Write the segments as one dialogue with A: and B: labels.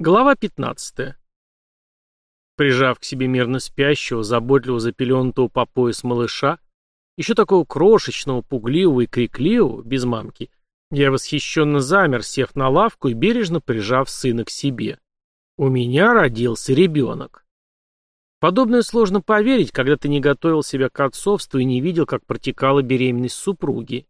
A: Глава 15. Прижав к себе мирно спящего, заботливо запеленутого по пояс малыша, еще такого крошечного, пугливого и крикливого, без мамки, я восхищенно замер, сев на лавку и бережно прижав сына к себе. У меня родился ребенок. Подобное сложно поверить, когда ты не готовил себя к отцовству и не видел, как протекала беременность супруги.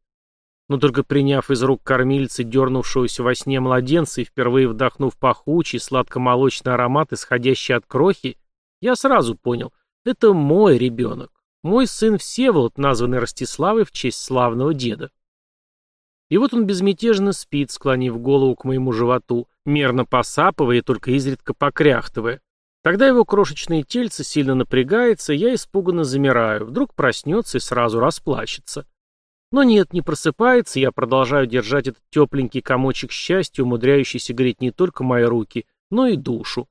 A: Но только приняв из рук кормильца дернувшегося во сне младенца и впервые вдохнув пахучий, сладко-молочный аромат, исходящий от крохи, я сразу понял — это мой ребенок. Мой сын Всеволод, названный Ростиславой в честь славного деда. И вот он безмятежно спит, склонив голову к моему животу, мерно посапывая и только изредка покряхтывая. Тогда его крошечное тельце сильно напрягается, я испуганно замираю, вдруг проснется и сразу расплачется. Но нет, не просыпается, я продолжаю держать этот тепленький комочек счастья, умудряющийся греть не только мои руки, но и душу.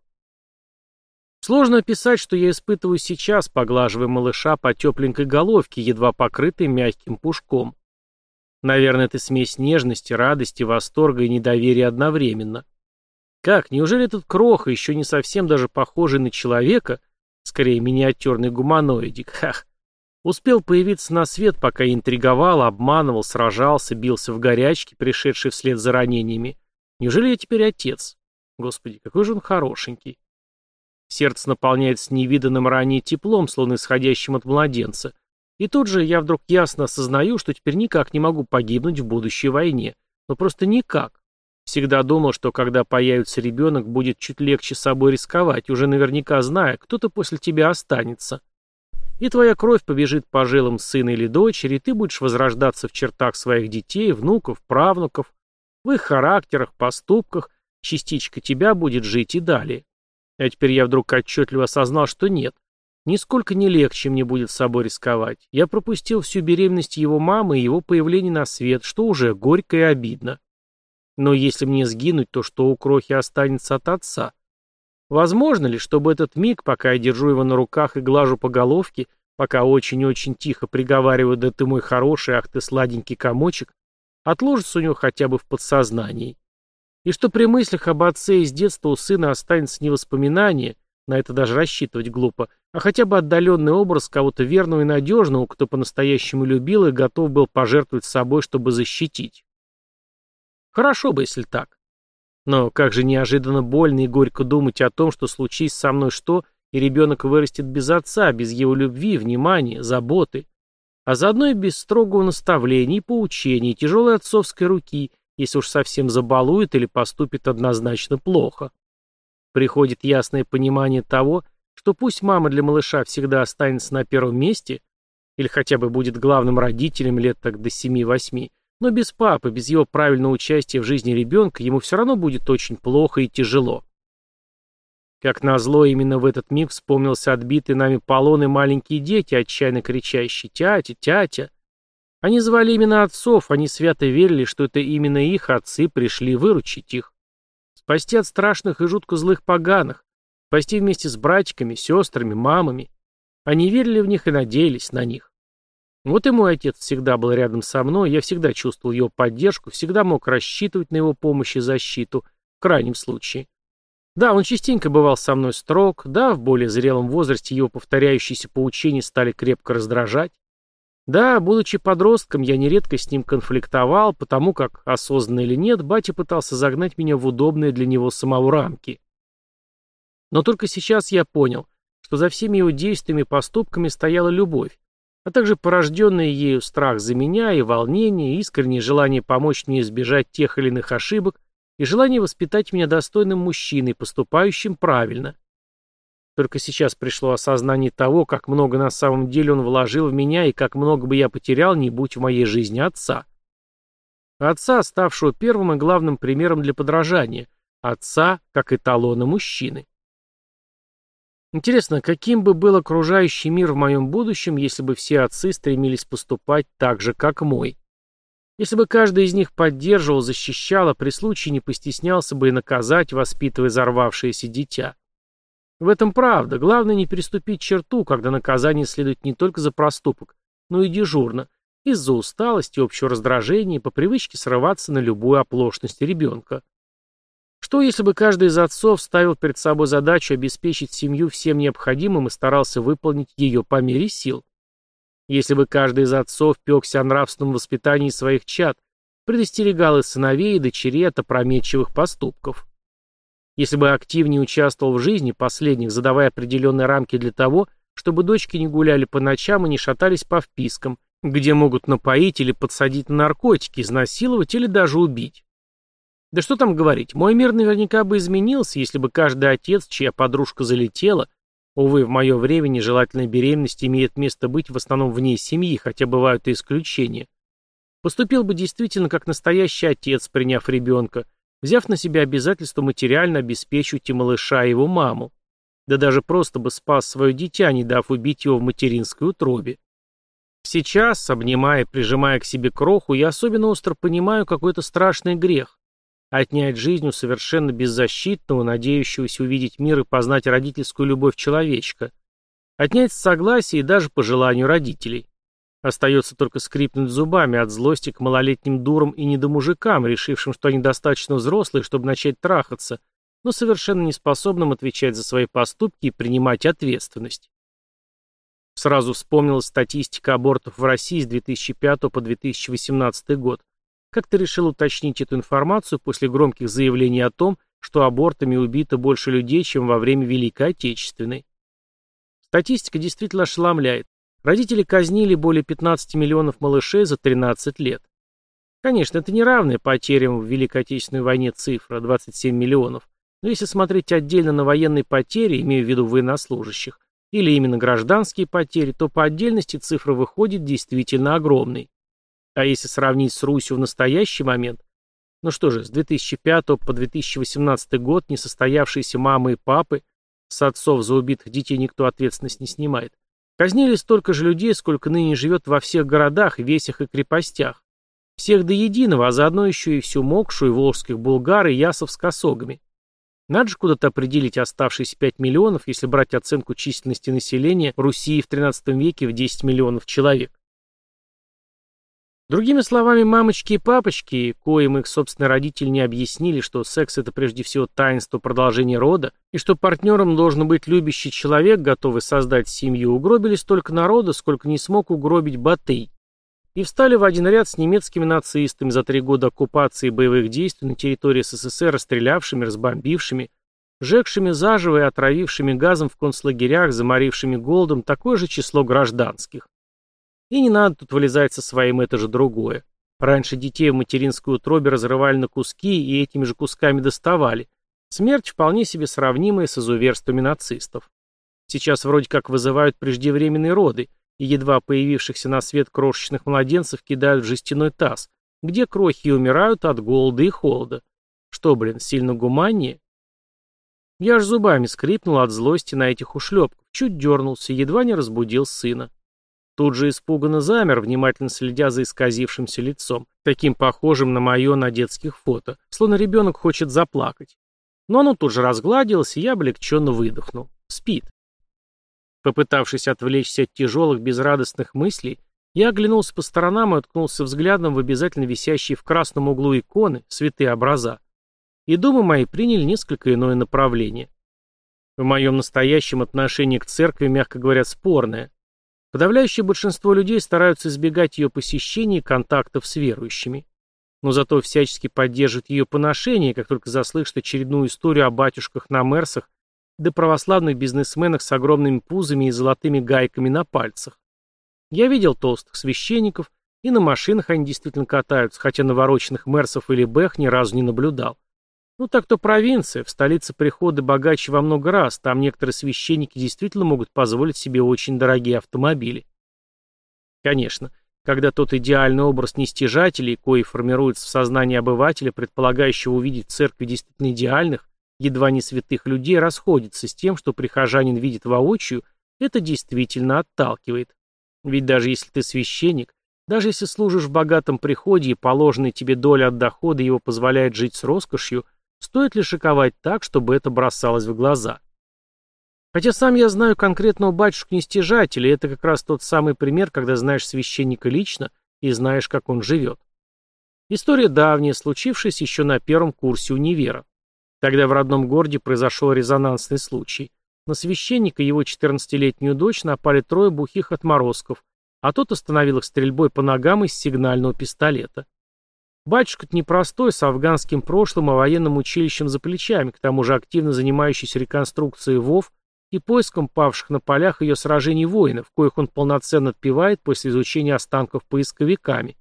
A: Сложно описать, что я испытываю сейчас, поглаживая малыша по тепленькой головке, едва покрытой мягким пушком. Наверное, это смесь нежности, радости, восторга и недоверия одновременно. Как, неужели этот кроха, еще не совсем даже похожий на человека, скорее миниатюрный гуманоидик, хах, Успел появиться на свет, пока интриговал, обманывал, сражался, бился в горячке, пришедший вслед за ранениями. Неужели я теперь отец? Господи, какой же он хорошенький. Сердце наполняется невиданным ранее теплом, словно исходящим от младенца. И тут же я вдруг ясно осознаю, что теперь никак не могу погибнуть в будущей войне. Ну просто никак. Всегда думал, что когда появится ребенок, будет чуть легче собой рисковать, уже наверняка зная, кто-то после тебя останется и твоя кровь побежит по жилам сына или дочери, и ты будешь возрождаться в чертах своих детей, внуков, правнуков, в их характерах, поступках, частичка тебя будет жить и далее. А теперь я вдруг отчетливо осознал, что нет. Нисколько не легче мне будет с собой рисковать. Я пропустил всю беременность его мамы и его появление на свет, что уже горько и обидно. Но если мне сгинуть, то что у крохи останется от отца? Возможно ли, чтобы этот миг, пока я держу его на руках и глажу по головке, пока очень-очень тихо приговариваю «да ты мой хороший, ах ты сладенький комочек», отложится у него хотя бы в подсознании? И что при мыслях об отце из детства у сына останется не воспоминание, на это даже рассчитывать глупо, а хотя бы отдаленный образ кого-то верного и надежного, кто по-настоящему любил и готов был пожертвовать собой, чтобы защитить. Хорошо бы, если так. Но как же неожиданно больно и горько думать о том, что случись со мной что, и ребенок вырастет без отца, без его любви, внимания, заботы, а заодно и без строгого наставления и поучения, и тяжелой отцовской руки, если уж совсем забалует или поступит однозначно плохо. Приходит ясное понимание того, что пусть мама для малыша всегда останется на первом месте, или хотя бы будет главным родителем лет так до 7-8, но без папы, без его правильного участия в жизни ребенка, ему все равно будет очень плохо и тяжело. Как назло, именно в этот миг вспомнился отбитый нами полон и маленькие дети, отчаянно кричащие «Тятя! Тятя!». Они звали именно отцов, они свято верили, что это именно их отцы пришли выручить их. Спасти от страшных и жутко злых поганых, спасти вместе с братиками, сестрами, мамами. Они верили в них и надеялись на них. Вот и мой отец всегда был рядом со мной, я всегда чувствовал его поддержку, всегда мог рассчитывать на его помощь и защиту, в крайнем случае. Да, он частенько бывал со мной строг, да, в более зрелом возрасте его повторяющиеся поучения стали крепко раздражать. Да, будучи подростком, я нередко с ним конфликтовал, потому как, осознанно или нет, батя пытался загнать меня в удобные для него самого рамки. Но только сейчас я понял, что за всеми его действиями и поступками стояла любовь, а также порожденный ею страх за меня и волнение, и искреннее желание помочь мне избежать тех или иных ошибок, и желание воспитать меня достойным мужчиной, поступающим правильно. Только сейчас пришло осознание того, как много на самом деле он вложил в меня и как много бы я потерял, не будь в моей жизни отца. Отца, ставшего первым и главным примером для подражания. Отца, как эталона мужчины. Интересно, каким бы был окружающий мир в моем будущем, если бы все отцы стремились поступать так же, как мой? Если бы каждый из них поддерживал, защищал, а при случае не постеснялся бы и наказать, воспитывая взорвавшееся дитя? В этом правда. Главное не переступить черту, когда наказание следует не только за проступок, но и дежурно, из-за усталости, общего раздражения и по привычке срываться на любую оплошность ребенка. Что, если бы каждый из отцов ставил перед собой задачу обеспечить семью всем необходимым и старался выполнить ее по мере сил? Если бы каждый из отцов пекся о нравственном воспитании своих чад, предостерегал и сыновей, и дочерей от опрометчивых поступков? Если бы активнее участвовал в жизни последних, задавая определенные рамки для того, чтобы дочки не гуляли по ночам и не шатались по впискам, где могут напоить или подсадить на наркотики, изнасиловать или даже убить. Да что там говорить, мой мир наверняка бы изменился, если бы каждый отец, чья подружка залетела, увы, в мое время нежелательная беременность имеет место быть в основном вне семьи, хотя бывают и исключения, поступил бы действительно как настоящий отец, приняв ребенка, взяв на себя обязательство материально обеспечивать и малыша, и его маму. Да даже просто бы спас свое дитя, не дав убить его в материнской утробе. Сейчас, обнимая и прижимая к себе кроху, я особенно остро понимаю какой-то страшный грех. Отнять жизнь у совершенно беззащитного, надеющегося увидеть мир и познать родительскую любовь человечка. Отнять с согласия и даже по желанию родителей. Остается только скрипнуть зубами от злости к малолетним дурам и недомужикам, решившим, что они достаточно взрослые, чтобы начать трахаться, но совершенно неспособным отвечать за свои поступки и принимать ответственность. Сразу вспомнилась статистика абортов в России с 2005 по 2018 год. Как ты решил уточнить эту информацию после громких заявлений о том, что абортами убито больше людей, чем во время Великой Отечественной? Статистика действительно ошеломляет. Родители казнили более 15 миллионов малышей за 13 лет. Конечно, это не равная потерям в Великой Отечественной войне цифра – 27 миллионов. Но если смотреть отдельно на военные потери, имею в виду военнослужащих, или именно гражданские потери, то по отдельности цифра выходит действительно огромной. А если сравнить с Русью в настоящий момент, ну что же, с 2005 по 2018 год несостоявшиеся мамы и папы, с отцов за убитых детей никто ответственность не снимает, казнили столько же людей, сколько ныне живет во всех городах, весях и крепостях. Всех до единого, а заодно еще и всю Мокшу и волжских булгар и ясов с косогами. Надо же куда-то определить оставшиеся 5 миллионов, если брать оценку численности населения Руси в XIII веке в 10 миллионов человек. Другими словами, мамочки и папочки, коим их собственные родители не объяснили, что секс это прежде всего таинство продолжения рода, и что партнером должен быть любящий человек, готовый создать семью, угробили столько народа, сколько не смог угробить Батый и встали в один ряд с немецкими нацистами за три года оккупации и боевых действий на территории СССР, расстрелявшими, разбомбившими, жегшими заживо и отравившими газом в концлагерях, заморившими голодом такое же число гражданских. И не надо тут вылезать со своим, это же другое. Раньше детей в материнской утробе разрывали на куски и этими же кусками доставали. Смерть вполне себе сравнимая с изуверствами нацистов. Сейчас вроде как вызывают преждевременные роды – и едва появившихся на свет крошечных младенцев кидают в жестяной таз, где крохи умирают от голода и холода. Что, блин, сильно гуманнее? Я аж зубами скрипнул от злости на этих ушлепков, чуть дернулся, едва не разбудил сына. Тут же испуганно замер, внимательно следя за исказившимся лицом, таким похожим на мое на детских фото, словно ребенок хочет заплакать. Но оно тут же разгладилось, и я облегченно выдохнул. Спит. Попытавшись отвлечься от тяжелых, безрадостных мыслей, я оглянулся по сторонам и уткнулся взглядом в обязательно висящие в красном углу иконы, святые образа. И думы мои приняли несколько иное направление. В моем настоящем отношении к церкви, мягко говоря, спорное. Подавляющее большинство людей стараются избегать ее посещений и контактов с верующими. Но зато всячески поддерживают ее поношение, как только заслышат очередную историю о батюшках на Мерсах да православных бизнесменах с огромными пузами и золотыми гайками на пальцах. Я видел толстых священников, и на машинах они действительно катаются, хотя навороченных мерсов или бэх ни разу не наблюдал. Ну так-то провинция, в столице приходы богаче во много раз, там некоторые священники действительно могут позволить себе очень дорогие автомобили. Конечно, когда тот идеальный образ нестяжателей, кои формируется в сознании обывателя, предполагающего увидеть в церкви действительно идеальных, едва не святых людей расходится с тем, что прихожанин видит воочию, это действительно отталкивает. Ведь даже если ты священник, даже если служишь в богатом приходе и положенная тебе доля от дохода его позволяет жить с роскошью, стоит ли шиковать так, чтобы это бросалось в глаза? Хотя сам я знаю конкретного батюшку-нестяжателя, это как раз тот самый пример, когда знаешь священника лично и знаешь, как он живет. История давняя, случившаяся еще на первом курсе универа. Тогда в родном городе произошел резонансный случай. На священника и его 14-летнюю дочь напали трое бухих отморозков, а тот остановил их стрельбой по ногам из сигнального пистолета. Батюшка-то непростой, с афганским прошлым и военным училищем за плечами, к тому же активно занимающийся реконструкцией ВОВ и поиском павших на полях ее сражений воинов, коих он полноценно отпевает после изучения останков поисковиками.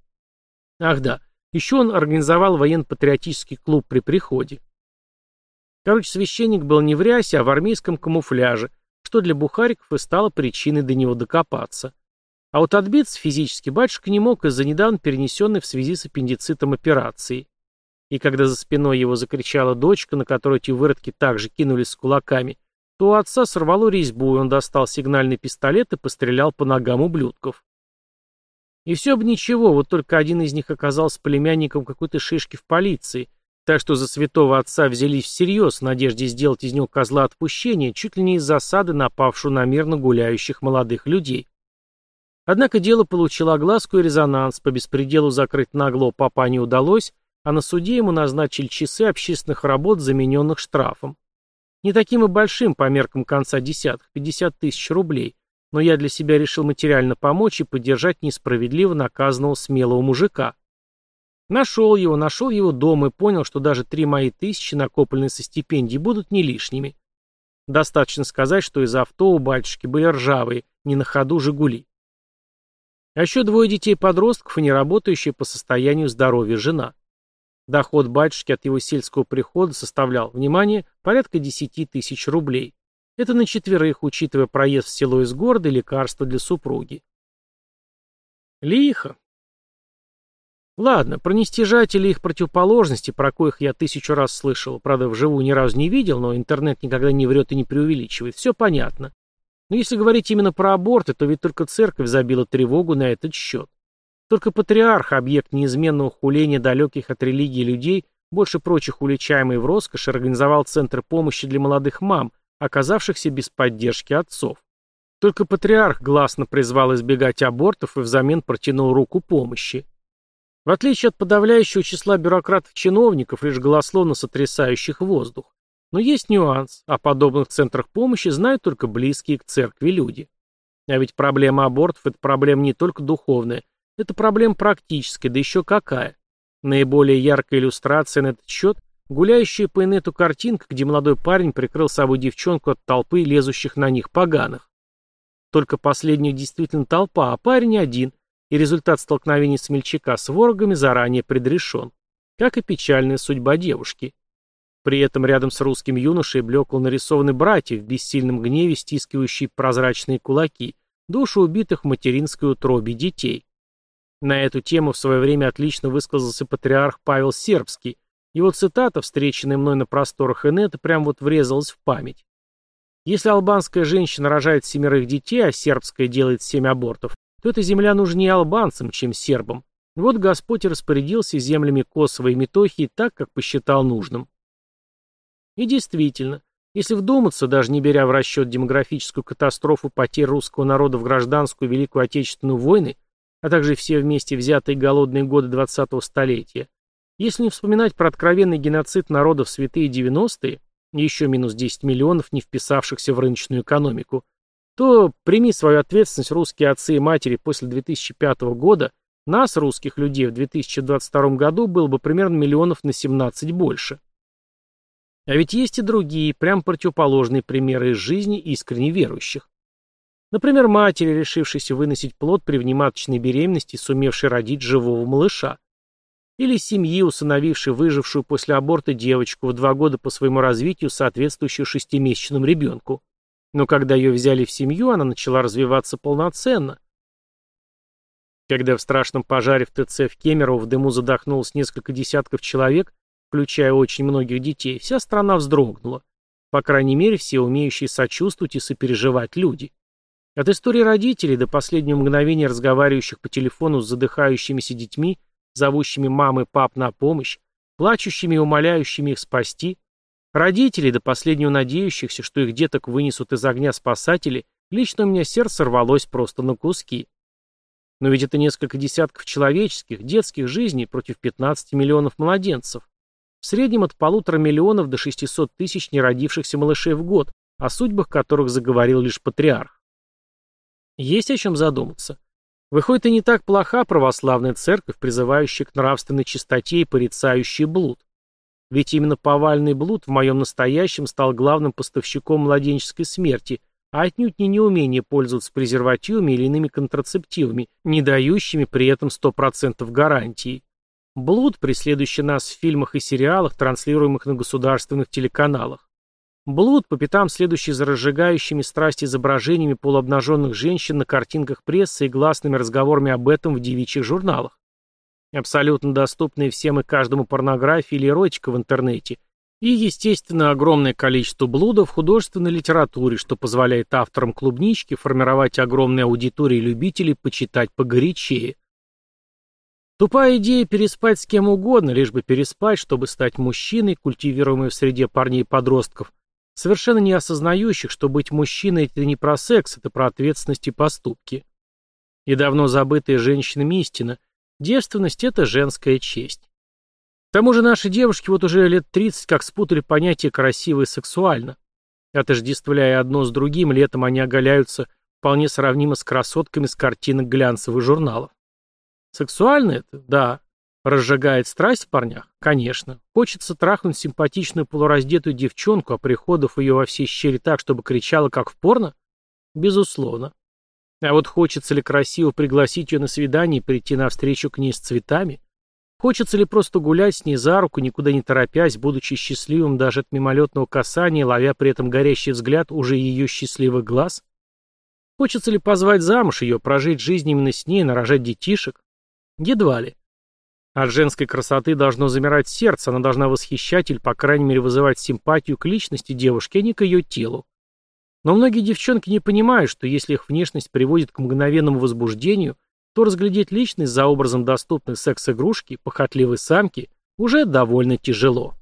A: Ах да, еще он организовал военно-патриотический клуб при приходе. Короче, священник был не в рясе, а в армейском камуфляже, что для бухариков и стало причиной до него докопаться. А вот отбиться физически батюшка не мог из-за недавно перенесенной в связи с аппендицитом операции. И когда за спиной его закричала дочка, на которую эти выродки также кинулись с кулаками, то у отца сорвало резьбу, и он достал сигнальный пистолет и пострелял по ногам ублюдков. И все бы ничего, вот только один из них оказался племянником какой-то шишки в полиции — так что за святого отца взялись всерьез в надежде сделать из него козла отпущения чуть ли не из засады напавшую на мирно гуляющих молодых людей. Однако дело получило огласку и резонанс, по беспределу закрыть наглого папа не удалось, а на суде ему назначили часы общественных работ, замененных штрафом. Не таким и большим по меркам конца десятых, 50 тысяч рублей, но я для себя решил материально помочь и поддержать несправедливо наказанного смелого мужика. Нашел его, нашел его дом и понял, что даже три мои тысячи, накопленные со стипендий, будут не лишними. Достаточно сказать, что из авто у батюшки были ржавые, не на ходу «Жигули». А еще двое детей-подростков и не работающая по состоянию здоровья жена. Доход батюшки от его сельского прихода составлял, внимание, порядка 10 тысяч рублей. Это на четверых, учитывая проезд в село из города и лекарства для супруги. Лихо. Ладно, про нестяжатели и их противоположности, про коих я тысячу раз слышал, правда, вживую ни разу не видел, но интернет никогда не врет и не преувеличивает, все понятно. Но если говорить именно про аборты, то ведь только церковь забила тревогу на этот счет. Только патриарх, объект неизменного хуления далеких от религии людей, больше прочих уличаемый в роскошь, организовал центр помощи для молодых мам, оказавшихся без поддержки отцов. Только патриарх гласно призвал избегать абортов и взамен протянул руку помощи. В отличие от подавляющего числа бюрократов-чиновников, лишь голословно сотрясающих воздух. Но есть нюанс. О подобных центрах помощи знают только близкие к церкви люди. А ведь проблема абортов – это проблема не только духовная, это проблема практическая, да еще какая. Наиболее яркая иллюстрация на этот счет – гуляющая по инету картинка, где молодой парень прикрыл собой девчонку от толпы, лезущих на них поганых. Только последняя действительно толпа, а парень один – и результат столкновения смельчака с ворогами заранее предрешен, как и печальная судьба девушки. При этом рядом с русским юношей блекло нарисованы братья в бессильном гневе, стискивающие прозрачные кулаки, души убитых в материнской утробе детей. На эту тему в свое время отлично высказался патриарх Павел Сербский. Его цитата, встреченная мной на просторах инета, прям вот врезалась в память. Если албанская женщина рожает семерых детей, а сербская делает семь абортов, то эта земля нужнее албанцам, чем сербам. Вот Господь распорядился землями Косово и Метохии так, как посчитал нужным. И действительно, если вдуматься, даже не беря в расчет демографическую катастрофу потерь русского народа в гражданскую Великую Отечественную войны, а также все вместе взятые голодные годы 20-го столетия, если не вспоминать про откровенный геноцид народов святые 90-е, еще минус 10 миллионов, не вписавшихся в рыночную экономику, то прими свою ответственность, русские отцы и матери, после 2005 года, нас, русских людей, в 2022 году было бы примерно миллионов на 17 больше. А ведь есть и другие, прям противоположные примеры из жизни искренне верующих. Например, матери, решившейся выносить плод при внематочной беременности сумевшей родить живого малыша. Или семьи, усыновившей выжившую после аборта девочку в два года по своему развитию, соответствующую шестимесячному ребенку. Но когда ее взяли в семью, она начала развиваться полноценно. Когда в страшном пожаре в ТЦ в Кемерово в дыму задохнулось несколько десятков человек, включая очень многих детей, вся страна вздрогнула. По крайней мере, все умеющие сочувствовать и сопереживать люди. От истории родителей до последнего мгновения разговаривающих по телефону с задыхающимися детьми, зовущими мам и пап на помощь, плачущими и умоляющими их спасти, Родителей, до последнего надеющихся, что их деток вынесут из огня спасатели, лично у меня сердце рвалось просто на куски. Но ведь это несколько десятков человеческих, детских жизней против 15 миллионов младенцев. В среднем от полутора миллионов до 600 тысяч неродившихся малышей в год, о судьбах которых заговорил лишь патриарх. Есть о чем задуматься. Выходит, и не так плоха православная церковь, призывающая к нравственной чистоте и порицающая блуд. Ведь именно повальный блуд в моем настоящем стал главным поставщиком младенческой смерти, а отнюдь не неумение пользоваться презервативами или иными контрацептивами, не дающими при этом 100% гарантии. Блуд, преследующий нас в фильмах и сериалах, транслируемых на государственных телеканалах. Блуд, по пятам следующий за разжигающими страсть изображениями полуобнаженных женщин на картинках прессы и гласными разговорами об этом в девичьих журналах. Абсолютно доступные всем и каждому порнография или эротика в интернете. И, естественно, огромное количество блуда в художественной литературе, что позволяет авторам клубнички формировать огромные аудитории любителей почитать погорячее. Тупая идея переспать с кем угодно, лишь бы переспать, чтобы стать мужчиной, культивируемой в среде парней и подростков, совершенно не осознающих, что быть мужчиной – это не про секс, это про ответственность и поступки. И давно забытая женщинами истина – девственность – это женская честь. К тому же наши девушки вот уже лет 30 как спутали понятие «красиво» и «сексуально». Отождествляя одно с другим, летом они оголяются вполне сравнимо с красотками с картинок глянцевых журналов. Сексуально это? Да. Разжигает страсть в парнях? Конечно. Хочется трахнуть симпатичную полураздетую девчонку, а приходов ее во все щели так, чтобы кричала, как в порно? Безусловно. А вот хочется ли красиво пригласить ее на свидание и прийти навстречу к ней с цветами? Хочется ли просто гулять с ней за руку, никуда не торопясь, будучи счастливым даже от мимолетного касания, ловя при этом горящий взгляд уже ее счастливых глаз? Хочется ли позвать замуж ее, прожить жизнь именно с ней, нарожать детишек? Едва ли. От женской красоты должно замирать сердце, она должна восхищать или, по крайней мере, вызывать симпатию к личности девушки, а не к ее телу. Но многие девчонки не понимают, что если их внешность приводит к мгновенному возбуждению, то разглядеть личность за образом доступной секс-игрушки, похотливой самки, уже довольно тяжело.